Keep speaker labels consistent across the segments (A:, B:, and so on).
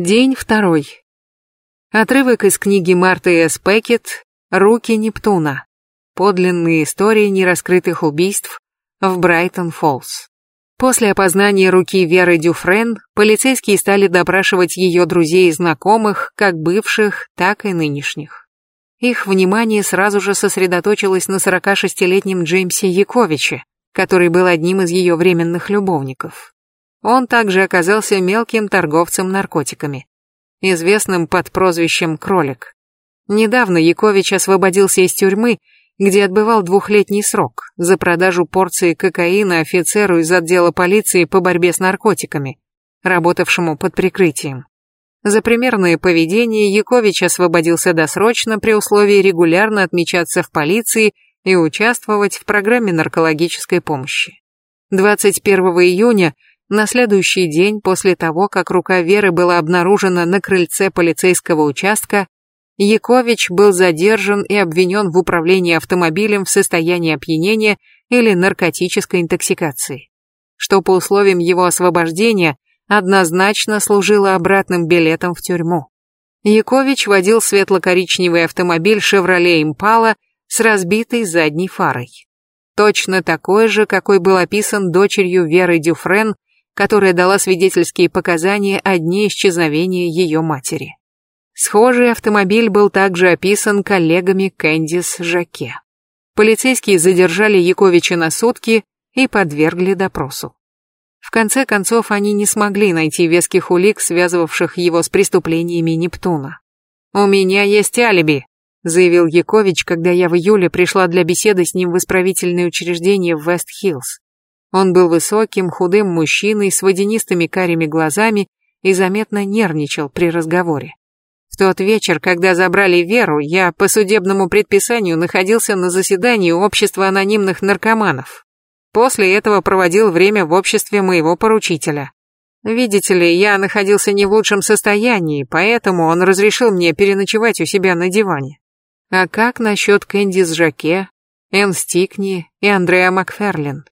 A: День второй. Отрывок из книги Марты С. Пекет «Руки Нептуна. Подлинные истории нераскрытых убийств в Брайтон-Фоллс». После опознания руки Веры Дюфрен, полицейские стали допрашивать ее друзей и знакомых, как бывших, так и нынешних. Их внимание сразу же сосредоточилось на 46-летнем Джеймсе Яковиче, который был одним из ее временных любовников. Он также оказался мелким торговцем наркотиками, известным под прозвищем «Кролик». Недавно Якович освободился из тюрьмы, где отбывал двухлетний срок за продажу порции кокаина офицеру из отдела полиции по борьбе с наркотиками, работавшему под прикрытием. За примерное поведение Якович освободился досрочно при условии регулярно отмечаться в полиции и участвовать в программе наркологической помощи. 21 июня на следующий день после того, как рука Веры была обнаружена на крыльце полицейского участка, Якович был задержан и обвинен в управлении автомобилем в состоянии опьянения или наркотической интоксикации, что по условиям его освобождения однозначно служило обратным билетом в тюрьму. Якович водил светло-коричневый автомобиль «Шевроле Импала» с разбитой задней фарой. Точно такой же, какой был описан дочерью Веры Дюфрен которая дала свидетельские показания о дне исчезновения ее матери. Схожий автомобиль был также описан коллегами Кэндис Жаке. Полицейские задержали Яковича на сутки и подвергли допросу. В конце концов, они не смогли найти веских улик, связывавших его с преступлениями Нептуна. «У меня есть алиби», — заявил Якович, когда я в июле пришла для беседы с ним в исправительное учреждение в Вест-Хиллз. Он был высоким, худым мужчиной с водянистыми карими глазами и заметно нервничал при разговоре. В тот вечер, когда забрали Веру, я по судебному предписанию находился на заседании общества анонимных наркоманов. После этого проводил время в обществе моего поручителя. Видите ли, я находился не в лучшем состоянии, поэтому он разрешил мне переночевать у себя на диване. А как насчет Кэндис Жаке, Энн Стикни и Андреа Макферлин?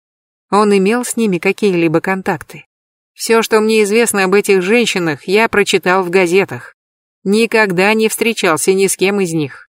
A: Он имел с ними какие-либо контакты. Все, что мне известно об этих женщинах, я прочитал в газетах. Никогда не встречался ни с кем из них.